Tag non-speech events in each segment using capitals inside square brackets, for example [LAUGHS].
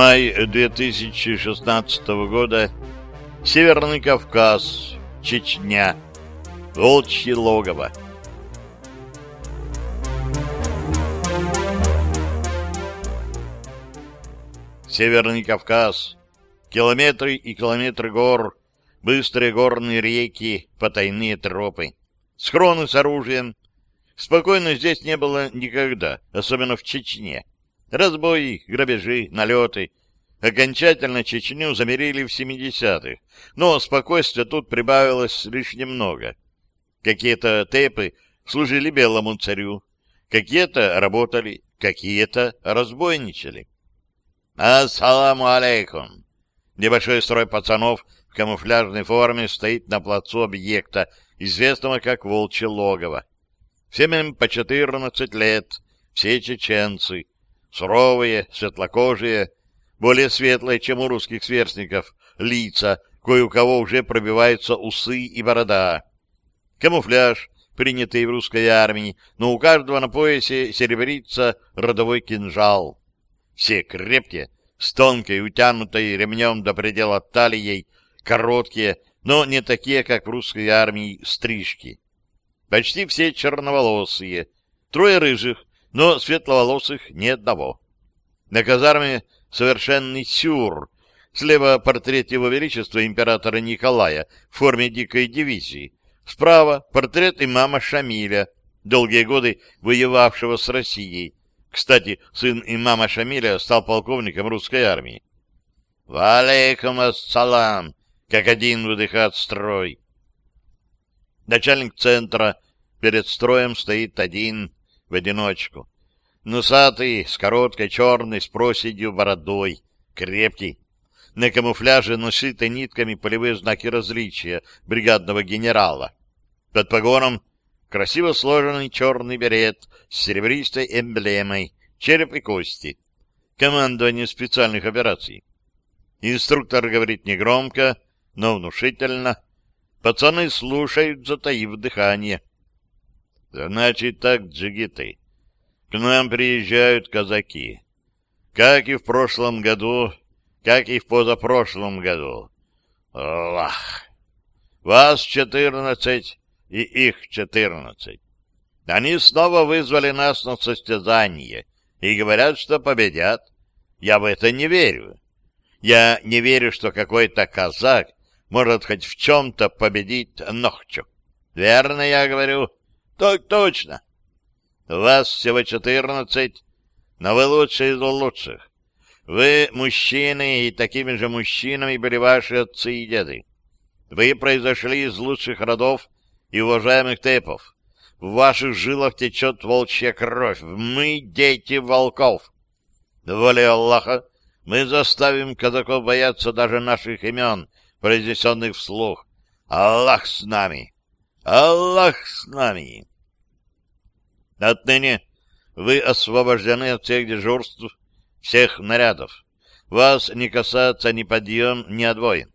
май 2016 года. Северный Кавказ, Чечня, Волчье логово. Северный Кавказ, километры и километры гор, быстрые горные реки, потайные тропы, схроны с оружием. Спокойно здесь не было никогда, особенно в Чечне. Разбои, грабежи, налеты. Окончательно Чечню замерили в 70-х, но спокойствия тут прибавилось лишь немного. Какие-то тепы служили белому царю, какие-то работали, какие-то разбойничали. «Ассаламу алейкум!» Небольшой строй пацанов в камуфляжной форме стоит на плацу объекта, известного как Волчье логово. Всем им по 14 лет, все чеченцы — суровые, светлокожие, более светлые, чем у русских сверстников, лица, кое у кого уже пробиваются усы и борода. Камуфляж, принятый в русской армии, но у каждого на поясе серебрится родовой кинжал. Все крепкие, с тонкой, утянутой ремнем до предела талией, короткие, но не такие, как в русской армии, стрижки. Почти все черноволосые, трое рыжих, но светловолосых ни одного. На казарме совершенный сюр. Слева портрет его величества императора Николая в форме дикой дивизии. Справа портрет имама Шамиля, долгие годы воевавшего с Россией. Кстати, сын имама Шамиля стал полковником русской армии. «Валейкум ассалам!» — как один выдыхает строй. Начальник центра перед строем стоит один в одиночку. Носатый, с короткой черной, с проседью бородой, крепкий. На камуфляже нашиты нитками полевые знаки различия бригадного генерала. Под погоном красиво сложенный черный берет с серебристой эмблемой, череп и кости. Командование специальных операций. Инструктор говорит негромко, но внушительно. Пацаны слушают, затаив дыхание. Значит так, джигиты, к нам приезжают казаки. Как и в прошлом году, как и в позапрошлом году. Лах, Вас четырнадцать и их четырнадцать. Они снова вызвали нас на состязание и говорят, что победят. Я в это не верю. Я не верю, что какой-то казак может хоть в чем-то победить Нохчу. Верно я говорю? — так точно. Вас всего четырнадцать, но вы лучшие из лучших. Вы мужчины, и такими же мужчинами были ваши отцы и деды. Вы произошли из лучших родов и уважаемых тепов. В ваших жилах течет волчья кровь. Мы дети волков. Волей Аллаха, мы заставим казаков бояться даже наших имен, произнесенных вслух. Аллах с нами! Аллах с нами! Отныне вы освобождены от всех дежурств, всех нарядов. Вас не касается ни подъем, ни отбой.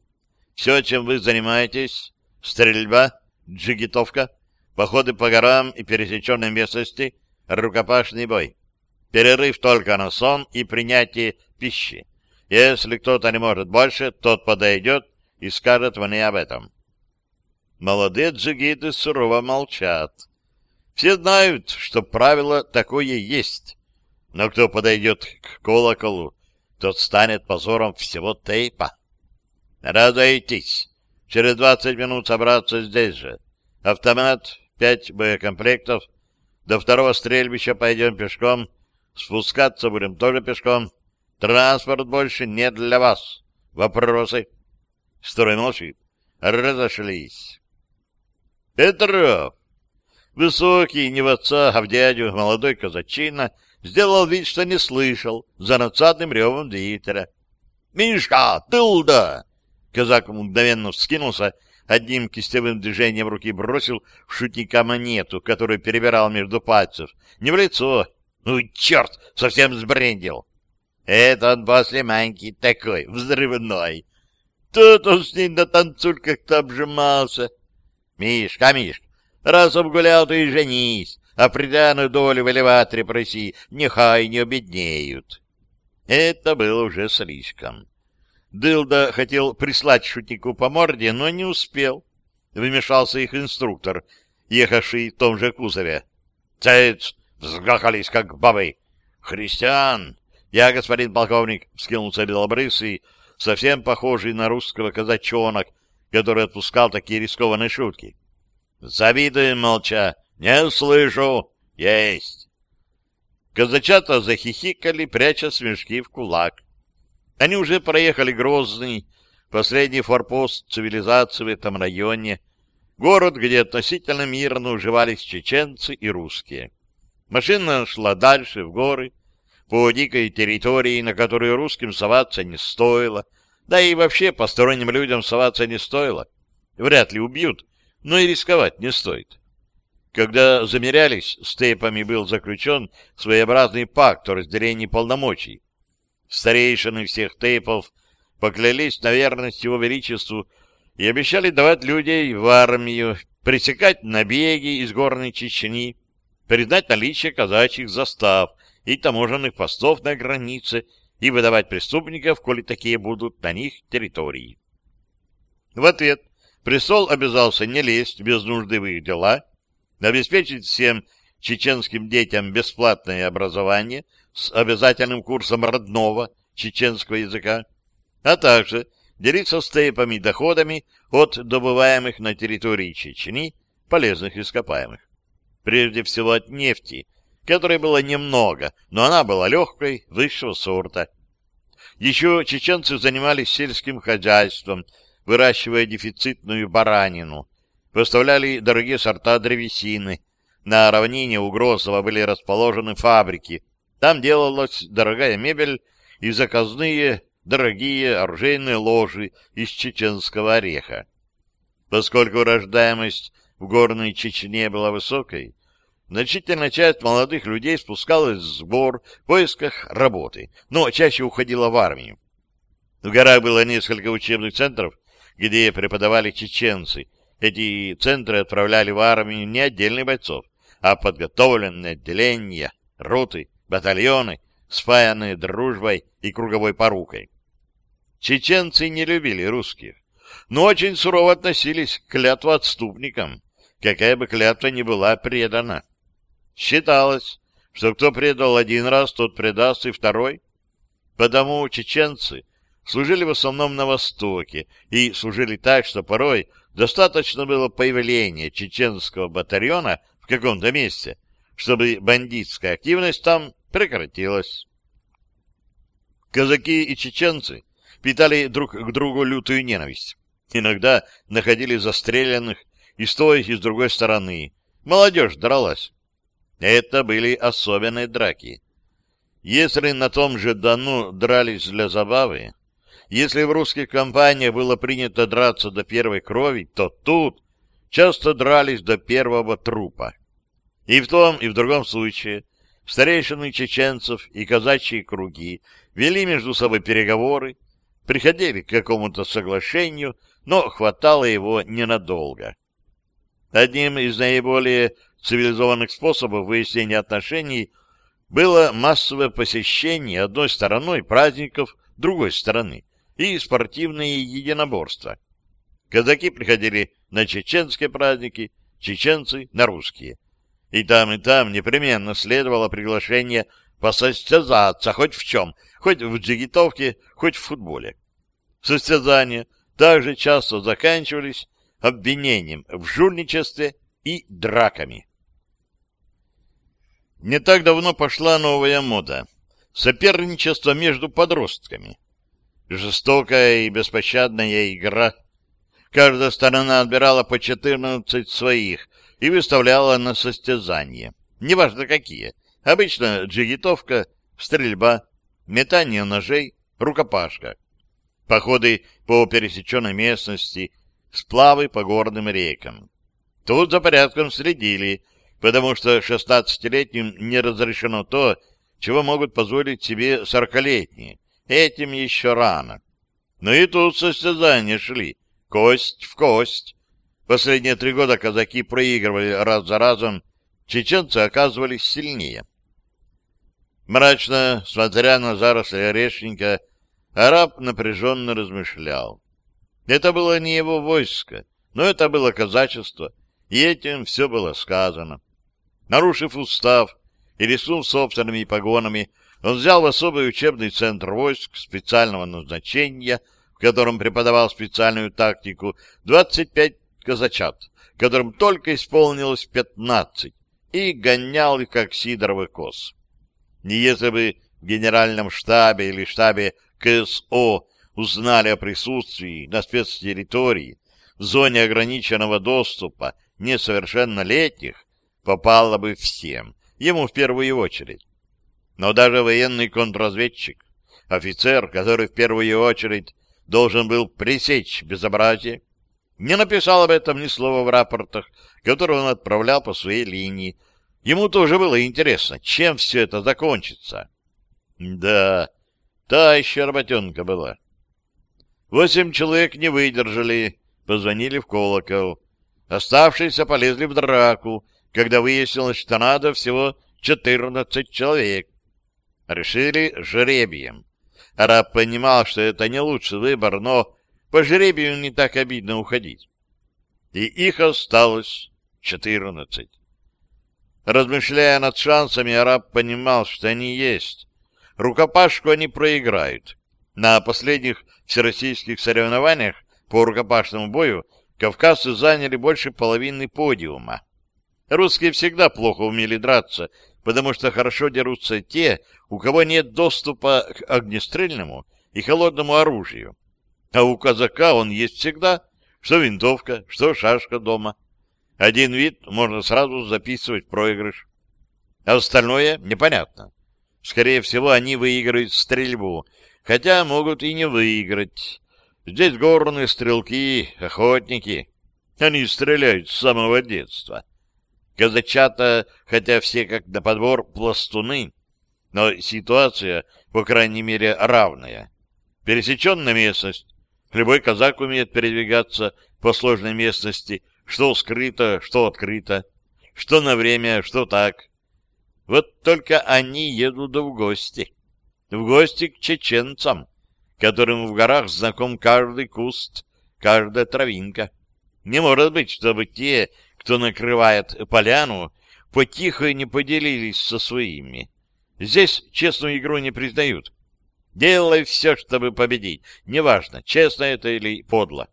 Все, чем вы занимаетесь, стрельба, джигитовка, походы по горам и пересеченной местности, рукопашный бой. Перерыв только на сон и принятие пищи. Если кто-то не может больше, тот подойдет и скажет мне об этом. Молодые джигиты сурово молчат. Все знают, что правило такое есть. Но кто подойдет к колоколу, тот станет позором всего тейпа. Радуйтесь. Через двадцать минут собраться здесь же. Автомат, пять боекомплектов. До второго стрельбища пойдем пешком. Спускаться будем тоже пешком. Транспорт больше не для вас. Вопросы? Строй молчит. Разошлись. Петров, Высокий, не в отца, а в дядю, молодой казачина, сделал вид, что не слышал, за нацатным ревом Дитера. «Мишка! Тылда!» Казак мгновенно вскинулся, одним кистевым движением руки бросил в шутника монету, которую перебирал между пальцев. Не в лицо. Ну, черт, совсем сбрендил. Это он после маньки такой, взрывной. Тут он с ней на танцульках-то обжимался. Мишка, Мишка, Раз обгулял, то и женись, а приданую долю в элеваторе проси, нехай не обеднеют. Это было уже слишком. Дылда хотел прислать шутнику по морде, но не успел. Вмешался их инструктор, ехавший в том же кузове. «Цец! Взгахались, как бабы! Христиан! Я, господин полковник!» — вскинулся белобрысый, совсем похожий на русского казачонок, который отпускал такие рискованные шутки. Завидуем молча. Не слышу. Есть. Казачата захихикали, пряча смешки в кулак. Они уже проехали Грозный, последний форпост цивилизации в этом районе, город, где относительно мирно уживались чеченцы и русские. Машина шла дальше, в горы, по дикой территории, на которую русским соваться не стоило, да и вообще посторонним людям соваться не стоило. Вряд ли убьют, но и рисковать не стоит. Когда замерялись, с тейпами был заключен своеобразный пакт о разделении полномочий. Старейшины всех тейпов поклялись на верность его величеству и обещали давать людей в армию, пресекать набеги из горной Чечни, признать наличие казачьих застав и таможенных постов на границе и выдавать преступников, коли такие будут на них территории. В ответ – Престол обязался не лезть без нужды в их дела, обеспечить всем чеченским детям бесплатное образование с обязательным курсом родного чеченского языка, а также делиться с степами доходами от добываемых на территории Чечни полезных ископаемых. Прежде всего от нефти, которой было немного, но она была легкой, высшего сорта. Еще чеченцы занимались сельским хозяйством – выращивая дефицитную баранину. Поставляли дорогие сорта древесины. На равнине у Грозова были расположены фабрики. Там делалась дорогая мебель и заказные дорогие оружейные ложи из чеченского ореха. Поскольку рождаемость в горной Чечне была высокой, значительная часть молодых людей спускалась с гор в поисках работы, но чаще уходила в армию. В горах было несколько учебных центров, где преподавали чеченцы. Эти центры отправляли в армию не отдельных бойцов, а подготовленные отделения, роты, батальоны, спаянные дружбой и круговой порукой. Чеченцы не любили русских, но очень сурово относились к клятвоотступникам, какая бы клятва ни была предана. Считалось, что кто предал один раз, тот предаст и второй. Потому чеченцы служили в основном на Востоке и служили так, что порой достаточно было появления чеченского батальона в каком-то месте, чтобы бандитская активность там прекратилась. Казаки и чеченцы питали друг к другу лютую ненависть. Иногда находили застреленных и с той, и с другой стороны. Молодежь дралась. Это были особенные драки. Если на том же Дону дрались для забавы, если в русских компаниях было принято драться до первой крови, то тут часто дрались до первого трупа. И в том, и в другом случае старейшины чеченцев и казачьи круги вели между собой переговоры, приходили к какому-то соглашению, но хватало его ненадолго. Одним из наиболее цивилизованных способов выяснения отношений было массовое посещение одной стороной праздников другой стороны и спортивные единоборства. Казаки приходили на чеченские праздники, чеченцы — на русские. И там, и там непременно следовало приглашение посостязаться хоть в чем, хоть в джигитовке, хоть в футболе. Состязания также часто заканчивались обвинением в жульничестве и драками. Не так давно пошла новая мода — соперничество между подростками — Жестокая и беспощадная игра. Каждая сторона отбирала по 14 своих и выставляла на состязание. Неважно какие. Обычно джигитовка, стрельба, метание ножей, рукопашка. Походы по пересеченной местности, сплавы по горным рекам. Тут за порядком следили, потому что 16-летним не разрешено то, чего могут позволить себе 40-летние. Этим еще рано. Но ну и тут состязания шли, кость в кость. Последние три года казаки проигрывали раз за разом, чеченцы оказывались сильнее. Мрачно, смотря на заросли орешника, араб напряженно размышлял. Это было не его войско, но это было казачество, и этим все было сказано. Нарушив устав и рискнув собственными погонами, он взял в особый учебный центр войск специального назначения, в котором преподавал специальную тактику, 25 казачат, которым только исполнилось 15, и гонял их как сидоровый коз. Не если бы в генеральном штабе или штабе КСО узнали о присутствии на спецтерритории в зоне ограниченного доступа несовершеннолетних, попало бы всем, ему в первую очередь. Но даже военный контрразведчик, офицер, который в первую очередь должен был пресечь безобразие, не написал об этом ни слова в рапортах, которые он отправлял по своей линии. Ему тоже было интересно, чем все это закончится. Да, та еще работенка была. Восемь человек не выдержали, позвонили в колокол. Оставшиеся полезли в драку, когда выяснилось, что надо всего четырнадцать человек. Решили жребием. Араб понимал, что это не лучший выбор, но по жребию не так обидно уходить. И их осталось четырнадцать. Размышляя над шансами, араб понимал, что они есть. Рукопашку они проиграют. На последних всероссийских соревнованиях по рукопашному бою кавказцы заняли больше половины подиума. Русские всегда плохо умели драться, потому что хорошо дерутся те, у кого нет доступа к огнестрельному и холодному оружию. А у казака он есть всегда, что винтовка, что шашка дома. Один вид можно сразу записывать проигрыш. А остальное непонятно. Скорее всего, они выиграют стрельбу, хотя могут и не выиграть. Здесь горные стрелки, охотники. Они стреляют с самого детства. Казачата, хотя все как на подбор пластуны, но ситуация, по крайней мере, равная. Пересеченная местность. Любой казак умеет передвигаться по сложной местности, что скрыто, что открыто, что на время, что так. Вот только они едут в гости. В гости к чеченцам, которым в горах знаком каждый куст, каждая травинка. Не может быть, чтобы те кто накрывает поляну, потихо не поделились со своими. Здесь честную игру не признают. Делай все, чтобы победить. Неважно, честно это или подло.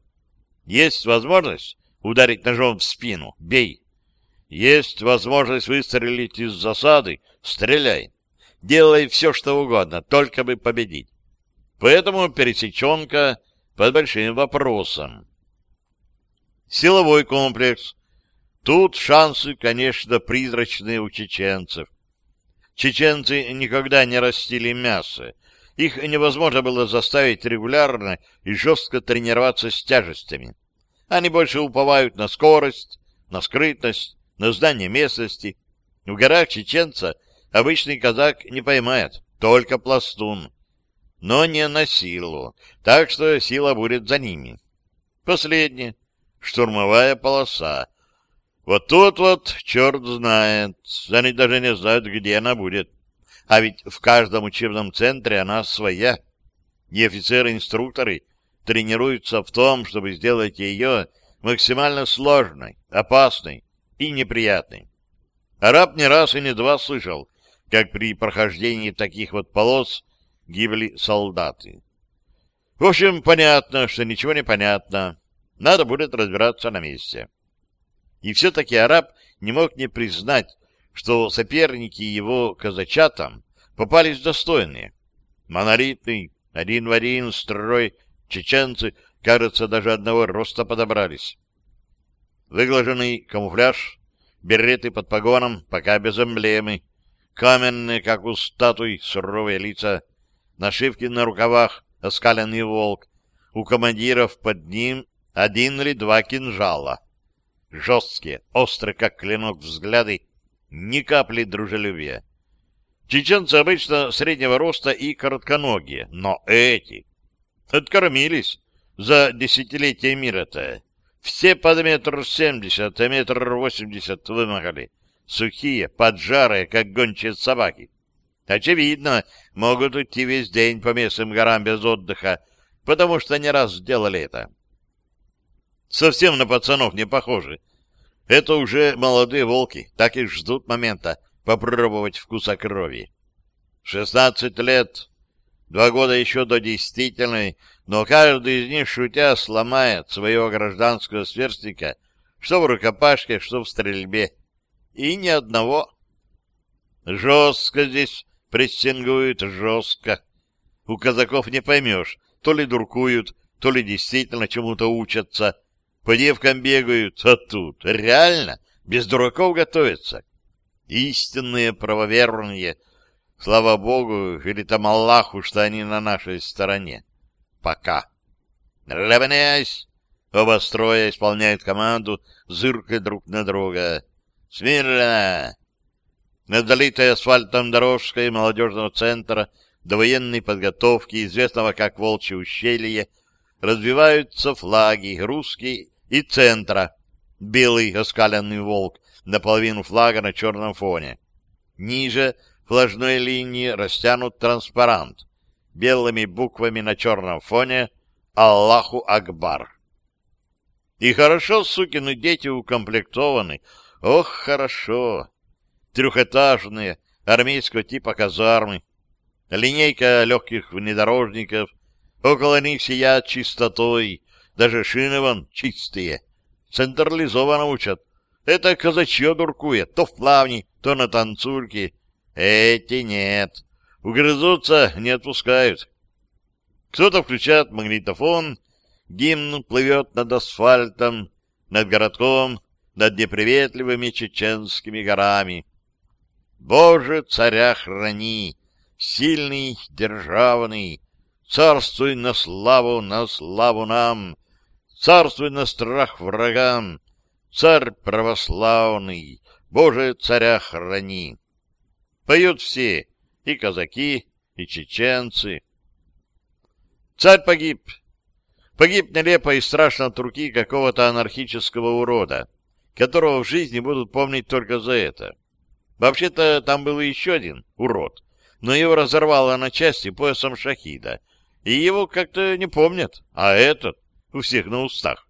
Есть возможность ударить ножом в спину. Бей. Есть возможность выстрелить из засады. Стреляй. Делай все, что угодно, только бы победить. Поэтому пересеченка под большим вопросом. Силовой комплекс Тут шансы, конечно, призрачные у чеченцев. Чеченцы никогда не растили мясо. Их невозможно было заставить регулярно и жестко тренироваться с тяжестями. Они больше уповают на скорость, на скрытность, на знание местности. В горах чеченца обычный казак не поймает, только пластун. Но не на силу, так что сила будет за ними. Последнее. Штурмовая полоса, вот тут вот черт знает. Они даже не знают, где она будет. А ведь в каждом учебном центре она своя. И офицеры-инструкторы тренируются в том, чтобы сделать ее максимально сложной, опасной и неприятной. Араб не раз и не два слышал, как при прохождении таких вот полос гибли солдаты. В общем, понятно, что ничего не понятно. Надо будет разбираться на месте. И все-таки араб не мог не признать, что соперники его казачатам попались достойные. Монолитный, один в один, строй, чеченцы, кажется, даже одного роста подобрались. Выглаженный камуфляж, береты под погоном, пока без эмблемы, каменные, как у статуй, суровые лица, нашивки на рукавах, оскаленный волк, у командиров под ним один или два кинжала — Жесткие, острые, как клинок, взгляды, ни капли дружелюбия. Чеченцы обычно среднего роста и коротконогие, но эти... Откормились за десятилетия мира-то. Все под метр семьдесят, а метр восемьдесят вымахали. Сухие, поджарые, как гончие собаки. Очевидно, могут идти весь день по местным горам без отдыха, потому что не раз сделали это. Совсем на пацанов не похожи. Это уже молодые волки, так и ждут момента попробовать вкуса крови. Шестнадцать лет, два года еще до действительной, но каждый из них, шутя, сломает своего гражданского сверстника, что в рукопашке, что в стрельбе. И ни одного. Жестко здесь прессингуют, жестко. У казаков не поймешь, то ли дуркуют, то ли действительно чему-то учатся — по девкам бегают, а тут реально без дураков готовятся. Истинные правоверные, слава богу, или там Аллаху, что они на нашей стороне. Пока. Равняйсь! Оба строя исполняют команду, зыркой друг на друга. Смирно! Над долитой асфальтом дорожкой молодежного центра до военной подготовки, известного как Волчье ущелье, развиваются флаги русский и центра. Белый оскаленный волк, наполовину флага на черном фоне. Ниже флажной линии растянут транспарант. Белыми буквами на черном фоне «Аллаху Акбар». И хорошо сукины дети укомплектованы. Ох, хорошо! Трехэтажные, армейского типа казармы. Линейка легких внедорожников. Около них сияет чистотой даже шины вон чистые. Централизованно учат. Это казачье дуркует. То в плавни, то на танцульке. Эти нет. Угрызутся, не отпускают. Кто-то включает магнитофон. Гимн плывет над асфальтом, над городком, над неприветливыми чеченскими горами. Боже, царя храни, сильный, державный, царствуй на славу, на славу нам, Царствуй на страх врагам, царь православный, Боже, царя храни. Поют все, и казаки, и чеченцы. Царь погиб. Погиб нелепо и страшно от руки какого-то анархического урода, которого в жизни будут помнить только за это. Вообще-то там был еще один урод, но его разорвало на части поясом шахида, и его как-то не помнят, а этот у всех на устах.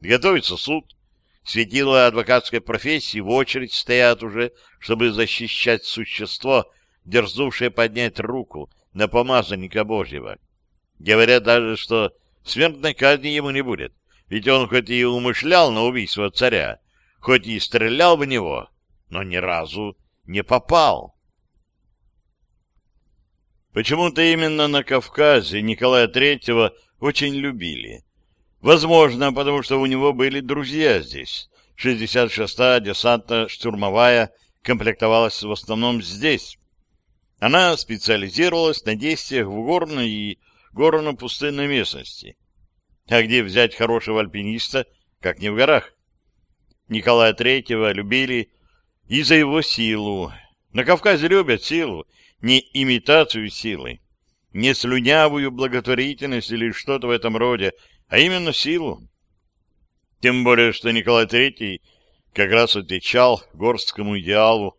Готовится суд. Светила адвокатской профессии в очередь стоят уже, чтобы защищать существо, дерзнувшее поднять руку на помазанника Божьего. Говорят даже, что смертной казни ему не будет, ведь он хоть и умышлял на убийство царя, хоть и стрелял в него, но ни разу не попал. Почему-то именно на Кавказе Николая Третьего очень любили. Возможно, потому что у него были друзья здесь. 66-я десантно-штурмовая комплектовалась в основном здесь. Она специализировалась на действиях в горной и горно-пустынной местности. А где взять хорошего альпиниста, как не в горах? Николая Третьего любили и за его силу. На Кавказе любят силу, не имитацию силы, не слюнявую благотворительность или что-то в этом роде, а именно силу. Тем более, что Николай Третий как раз отвечал горстскому идеалу,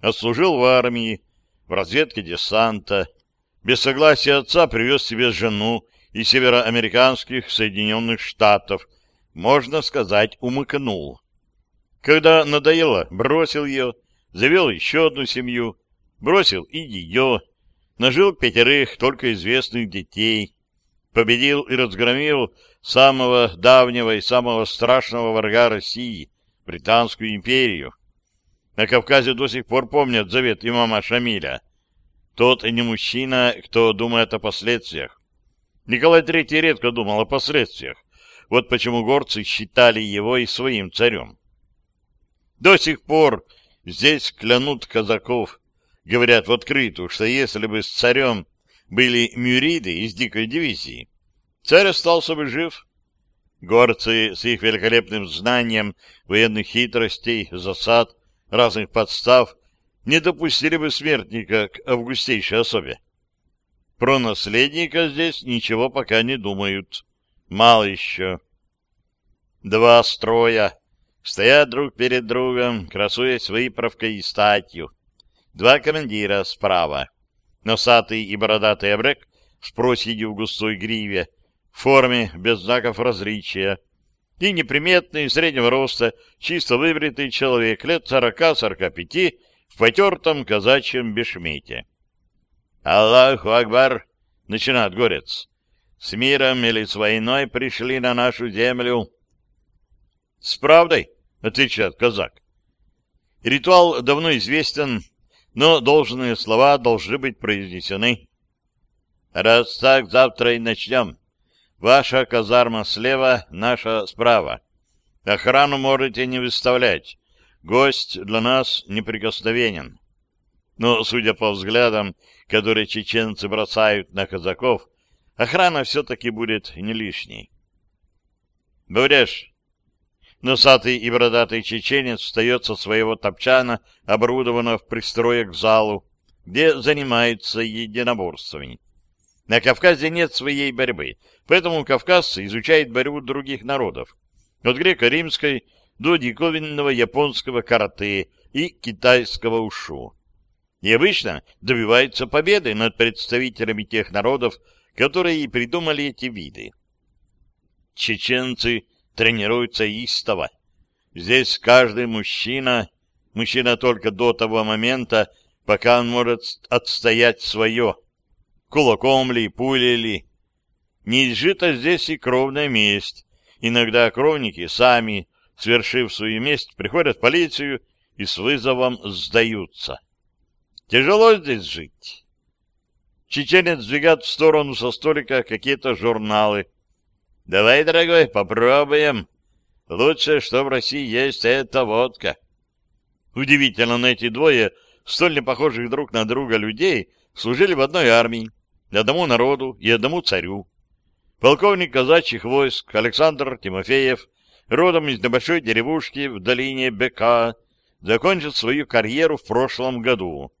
отслужил в армии, в разведке десанта, без согласия отца привез себе жену из североамериканских Соединенных Штатов, можно сказать, умыкнул. Когда надоело, бросил ее, завел еще одну семью, бросил и ее, нажил пятерых только известных детей, победил и разгромил самого давнего и самого страшного врага России, Британскую империю. На Кавказе до сих пор помнят завет имама Шамиля. Тот не мужчина, кто думает о последствиях. Николай III редко думал о последствиях. Вот почему горцы считали его и своим царем. До сих пор здесь клянут казаков, говорят в открытую, что если бы с царем были мюриды из дикой дивизии, царь остался бы жив. Горцы с их великолепным знанием военных хитростей, засад, разных подстав не допустили бы смертника к августейшей особе. Про наследника здесь ничего пока не думают. Мало еще. Два строя стоят друг перед другом, красуясь выправкой и статью. Два командира справа носатый и бородатый обрек с проседью в густой гриве, в форме без знаков различия, и неприметный, среднего роста, чисто выбритый человек лет сорока-сорока пяти в потертом казачьем бешмете. «Аллаху Акбар!» — начинает горец. «С миром или с войной пришли на нашу землю». «С правдой!» — отвечает казак. Ритуал давно известен, но должные слова должны быть произнесены. Раз так, завтра и начнем. Ваша казарма слева, наша справа. Охрану можете не выставлять. Гость для нас неприкосновенен. Но, судя по взглядам, которые чеченцы бросают на казаков, охрана все-таки будет не лишней. Буреш, Носатый и бородатый чеченец встает со своего топчана, оборудованного в пристрое к залу, где занимается единоборствами. На Кавказе нет своей борьбы, поэтому кавказцы изучают борьбу других народов. От греко-римской до диковинного японского карате и китайского ушу. Необычно обычно добиваются победы над представителями тех народов, которые и придумали эти виды. Чеченцы – тренируются истово. Здесь каждый мужчина, мужчина только до того момента, пока он может отстоять свое, кулаком ли, пулей ли. Не изжита здесь и кровная месть. Иногда кровники сами, свершив свою месть, приходят в полицию и с вызовом сдаются. Тяжело здесь жить. Чеченец двигает в сторону со столика какие-то журналы. Давай, дорогой, попробуем. Лучшее, что в России есть, это водка. Удивительно, но эти двое, столь не похожих друг на друга людей, служили в одной армии, одному народу и одному царю. Полковник казачьих войск Александр Тимофеев, родом из небольшой деревушки в долине Бека, закончил свою карьеру в прошлом году.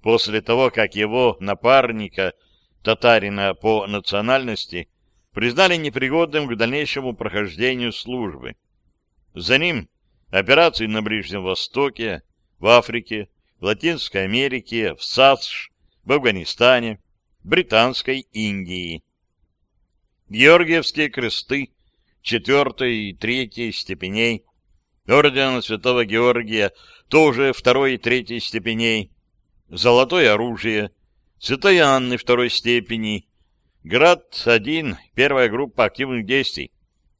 После того, как его напарника, татарина по национальности, признали непригодным к дальнейшему прохождению службы. За ним операции на Ближнем Востоке, в Африке, в Латинской Америке, в САСШ, в Афганистане, Британской Индии. Георгиевские кресты четвертой и третьей степеней, орден Святого Георгия тоже второй и третьей степеней, золотое оружие, святой Анны второй степени, Град-1, первая группа активных действий,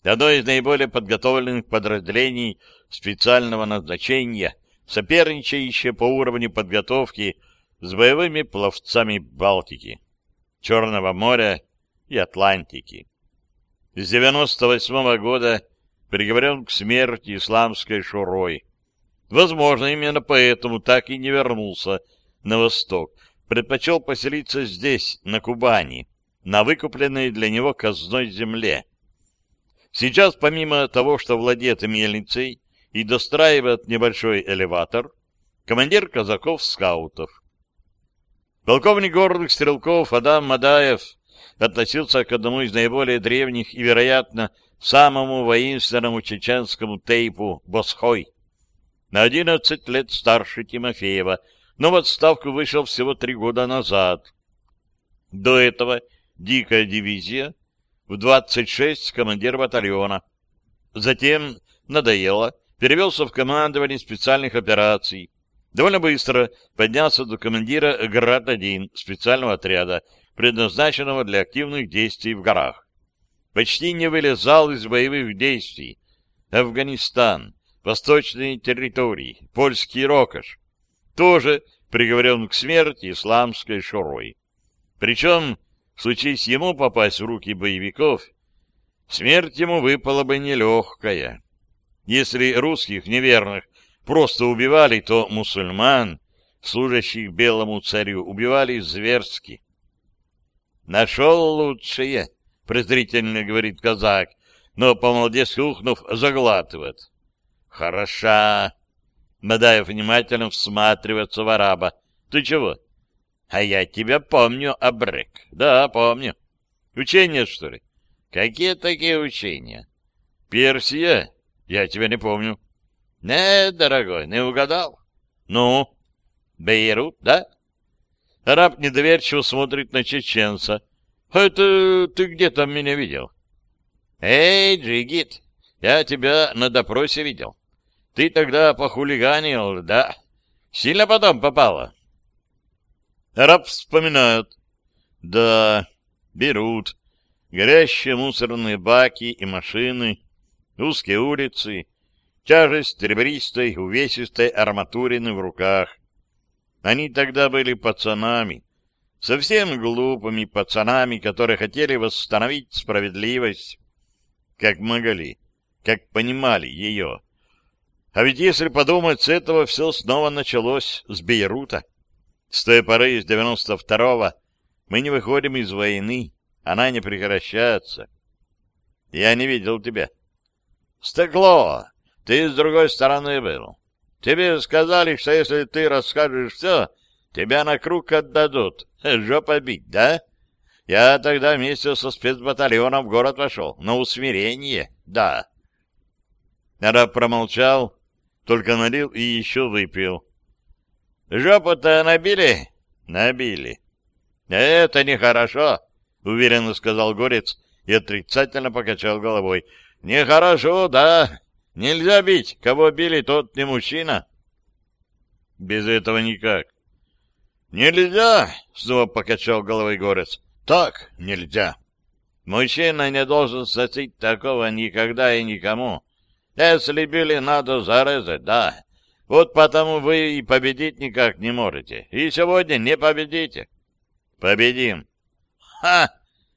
одно из наиболее подготовленных подразделений специального назначения, соперничающее по уровню подготовки с боевыми пловцами Балтики, Черного моря и Атлантики. С 98 -го года приговорен к смерти исламской шурой. Возможно, именно поэтому так и не вернулся на восток, предпочел поселиться здесь, на Кубани, на выкупленной для него казной земле. Сейчас, помимо того, что владеет мельницей и достраивает небольшой элеватор, командир казаков-скаутов. Полковник горных стрелков Адам Мадаев относился к одному из наиболее древних и, вероятно, самому воинственному чеченскому тейпу «Босхой». На 11 лет старше Тимофеева, но в отставку вышел всего три года назад. До этого дикая дивизия в 26 командир батальона. Затем надоело, перевелся в командование специальных операций. Довольно быстро поднялся до командира «Град-1» специального отряда, предназначенного для активных действий в горах. Почти не вылезал из боевых действий. Афганистан, восточные территории, польский Рокош. Тоже приговорен к смерти исламской шурой. Причем случись ему попасть в руки боевиков, смерть ему выпала бы нелегкая. Если русских неверных просто убивали, то мусульман, служащих белому царю, убивали зверски. «Нашел лучшее», — презрительно говорит казак, но, помолодец ухнув, заглатывает. «Хороша!» Мадаев внимательно всматривается в араба. «Ты чего?» А я тебя помню, Абрек. Да, помню. Учения, что ли? Какие такие учения? Персия? Я тебя не помню. Нет, дорогой, не угадал. Ну? Бейрут, да? Раб недоверчиво смотрит на чеченца. Это ты где там меня видел? Эй, Джигит, я тебя на допросе видел. Ты тогда похулиганил, да? Сильно потом попало? Раб вспоминает. Да, берут. Горящие мусорные баки и машины, узкие улицы, тяжесть ребристой, увесистой арматурины в руках. Они тогда были пацанами, совсем глупыми пацанами, которые хотели восстановить справедливость, как могли, как понимали ее. А ведь если подумать, с этого все снова началось, с Бейрута. С той поры, с 92-го, мы не выходим из войны, она не прекращается. Я не видел тебя. Стекло, ты с другой стороны был. Тебе сказали, что если ты расскажешь все, тебя на круг отдадут. [LAUGHS] Жопа бить, да? Я тогда вместе со спецбатальоном в город вошел. На усмирение, да. Араб промолчал, только налил и еще выпил. Жопу-то набили? Набили. Это нехорошо, уверенно сказал Горец и отрицательно покачал головой. Нехорошо, да. Нельзя бить. Кого били, тот не мужчина. Без этого никак. Нельзя, снова покачал головой Горец. Так нельзя. Мужчина не должен сосить такого никогда и никому. Если били, надо зарезать, да. Вот потому вы и победить никак не можете. И сегодня не победите. Победим. Ха!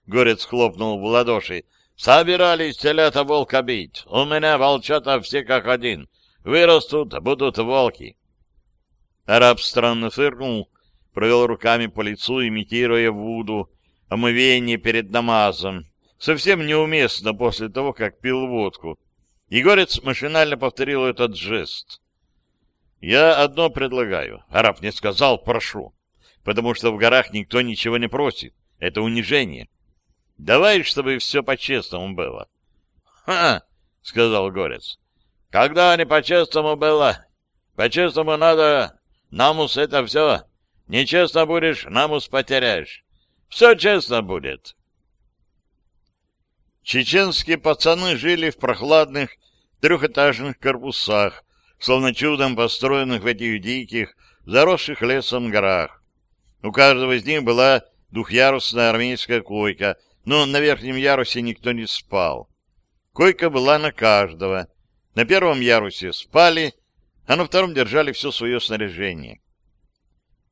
Горец хлопнул в ладоши. Собирались телята волка бить. У меня волчата все как один. Вырастут, будут волки. Араб странно фыркнул, провел руками по лицу, имитируя Вуду, омывение перед намазом. Совсем неуместно после того, как пил водку. Егорец машинально повторил этот жест. Я одно предлагаю. Араб не сказал, прошу. Потому что в горах никто ничего не просит. Это унижение. Давай, чтобы все по-честному было. — Ха! — сказал Горец. — Когда не по-честному было? По-честному надо... Намус — это все. Нечестно будешь, намус потеряешь. Все честно будет. Чеченские пацаны жили в прохладных трехэтажных корпусах, словно чудом построенных в этих диких, заросших лесом горах. У каждого из них была двухъярусная армейская койка, но на верхнем ярусе никто не спал. Койка была на каждого. На первом ярусе спали, а на втором держали все свое снаряжение.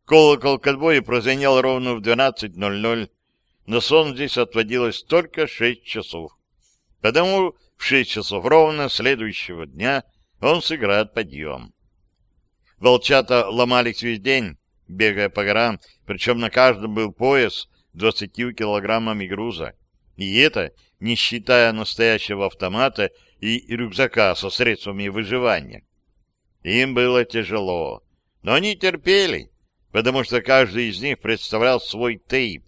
Колокол к отбою прозвенел ровно в 12.00. но сон здесь отводилось только шесть часов. Потому в шесть часов ровно следующего дня — он сыграет подъем. Волчата ломались весь день, бегая по горам, причем на каждом был пояс 20 килограммами груза. И это, не считая настоящего автомата и рюкзака со средствами выживания. Им было тяжело, но они терпели, потому что каждый из них представлял свой тейп.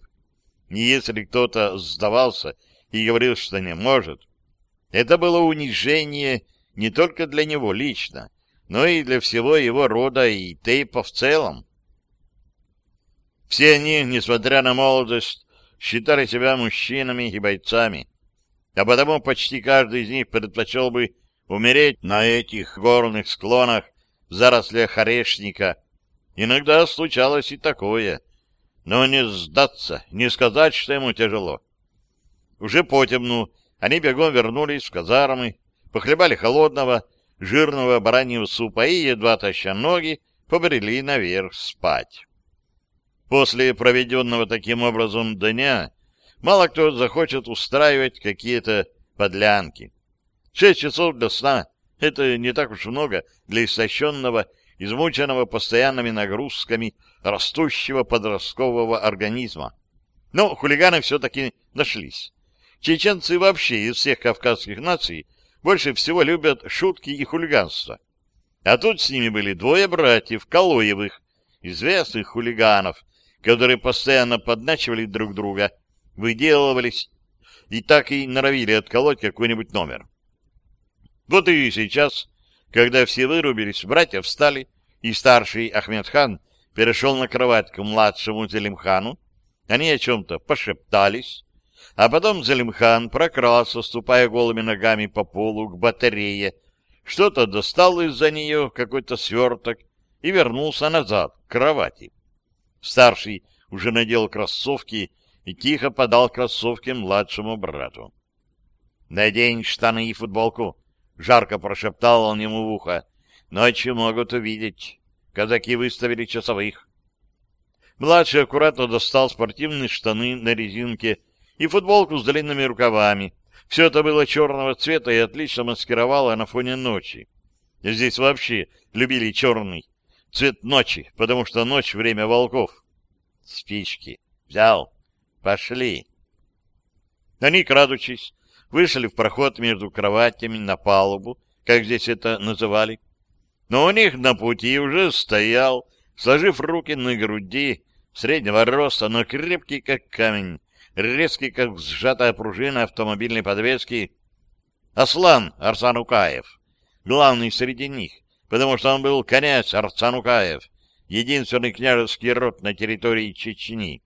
И если кто-то сдавался и говорил, что не может, это было унижение не только для него лично, но и для всего его рода и тейпа в целом. Все они, несмотря на молодость, считали себя мужчинами и бойцами, а потому почти каждый из них предпочел бы умереть на этих горных склонах в зарослях орешника. Иногда случалось и такое, но не сдаться, не сказать, что ему тяжело. Уже потемну, они бегом вернулись в казармы, Похлебали холодного, жирного бараньего супа и, едва таща ноги, побрели наверх спать. После проведенного таким образом дня мало кто захочет устраивать какие-то подлянки. Шесть часов до сна — это не так уж много для истощенного, измученного постоянными нагрузками растущего подросткового организма. Но хулиганы все-таки нашлись. Чеченцы вообще из всех кавказских наций больше всего любят шутки и хулиганство. А тут с ними были двое братьев Калоевых, известных хулиганов, которые постоянно подначивали друг друга, выделывались и так и норовили отколоть какой-нибудь номер. Вот и сейчас, когда все вырубились, братья встали, и старший Ахмедхан перешел на кровать к младшему Зелимхану. Они о чем-то пошептались, а потом Залимхан прокрался, ступая голыми ногами по полу к батарее, что-то достал из-за нее, какой-то сверток, и вернулся назад, к кровати. Старший уже надел кроссовки и тихо подал кроссовки младшему брату. «Надень штаны и футболку», — жарко прошептал он ему в ухо. «Ночью могут увидеть. Казаки выставили часовых». Младший аккуратно достал спортивные штаны на резинке, — и футболку с длинными рукавами. Все это было черного цвета и отлично маскировало на фоне ночи. Здесь вообще любили черный цвет ночи, потому что ночь — время волков. Спички. Взял. Пошли. Они, крадучись, вышли в проход между кроватями на палубу, как здесь это называли. Но у них на пути уже стоял, сложив руки на груди, среднего роста, но крепкий как камень, резкий, как сжатая пружина автомобильной подвески, Аслан Арсанукаев, главный среди них, потому что он был князь Арсанукаев, единственный княжеский род на территории Чечни.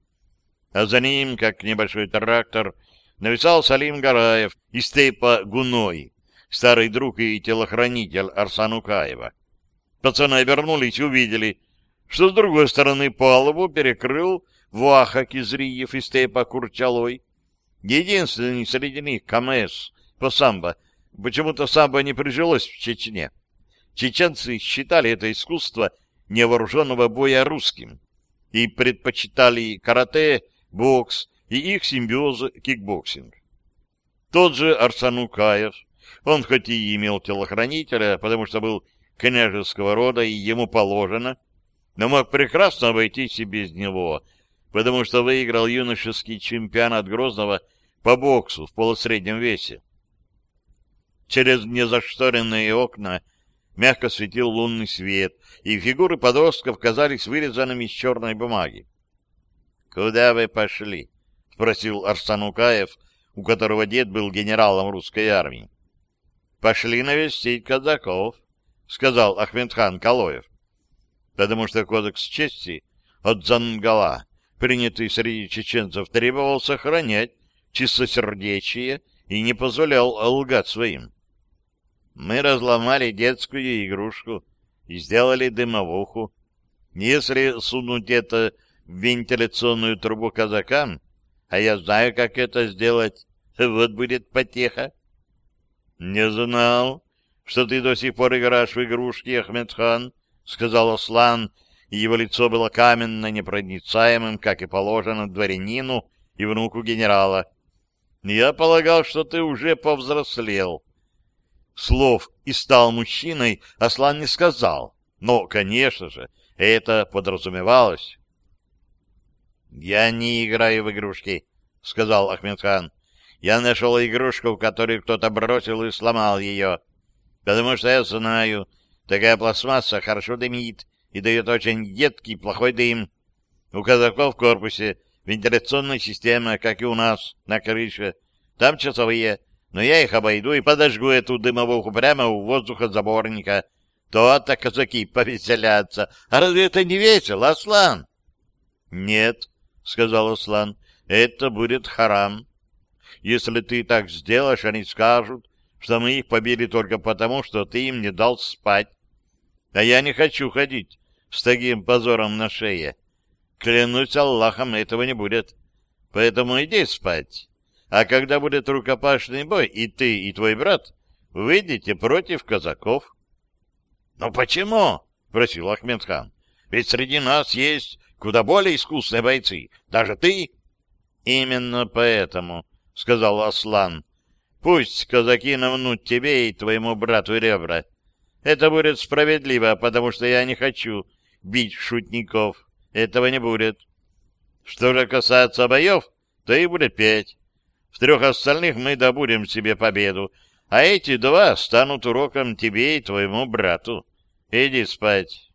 А за ним, как небольшой трактор, нависал Салим Гараев из степа Гуной, старый друг и телохранитель Арсанукаева. Пацаны обернулись и увидели, что с другой стороны палубу перекрыл Вуахак из Риев и степа Курчалой. Единственный среди них КМС по самбо. Почему-то самбо не прижилось в Чечне. Чеченцы считали это искусство невооруженного боя русским и предпочитали карате, бокс и их симбиоз кикбоксинг. Тот же Арсанукаев, он хоть и имел телохранителя, потому что был княжеского рода и ему положено, но мог прекрасно обойтись и без него — потому что выиграл юношеский чемпионат Грозного по боксу в полусреднем весе. Через незашторенные окна мягко светил лунный свет, и фигуры подростков казались вырезанными из черной бумаги. — Куда вы пошли? — спросил Арсан Укаев, у которого дед был генералом русской армии. — Пошли навестить казаков, — сказал Ахмедхан Калоев, потому что кодекс чести от Зангала принятый среди чеченцев, требовал сохранять чистосердечие и не позволял лгать своим. Мы разломали детскую игрушку и сделали дымовуху. Если сунуть это в вентиляционную трубу казакам, а я знаю, как это сделать, [LAUGHS] вот будет потеха. — Не знал, что ты до сих пор играешь в игрушки, Ахмедхан, — сказал Аслан, — его лицо было каменно непроницаемым, как и положено дворянину и внуку генерала. «Я полагал, что ты уже повзрослел». Слов «и стал мужчиной» Аслан не сказал, но, конечно же, это подразумевалось. «Я не играю в игрушки», — сказал Ахмедхан. «Я нашел игрушку, которую кто-то бросил и сломал ее, потому что я знаю, такая пластмасса хорошо дымит, и дает очень едкий плохой дым. У казаков в корпусе вентиляционная система, как и у нас, на крыше. Там часовые, но я их обойду и подожгу эту дымовуху прямо у воздухозаборника. То-то казаки повеселятся. А разве это не весело, Аслан? — Нет, — сказал Аслан, — это будет харам. Если ты так сделаешь, они скажут, что мы их побили только потому, что ты им не дал спать. А я не хочу ходить с таким позором на шее. Клянусь Аллахом, этого не будет. Поэтому иди спать. А когда будет рукопашный бой, и ты, и твой брат выйдете против казаков. — Но почему? — просил Ахмедхан. — Ведь среди нас есть куда более искусные бойцы. Даже ты... — Именно поэтому, — сказал Аслан. — Пусть казаки навнут тебе и твоему брату ребра. Это будет справедливо, потому что я не хочу, бить шутников. Этого не будет. Что же касается боев, то их будет пять. В трех остальных мы добудем себе победу, а эти два станут уроком тебе и твоему брату. Иди спать.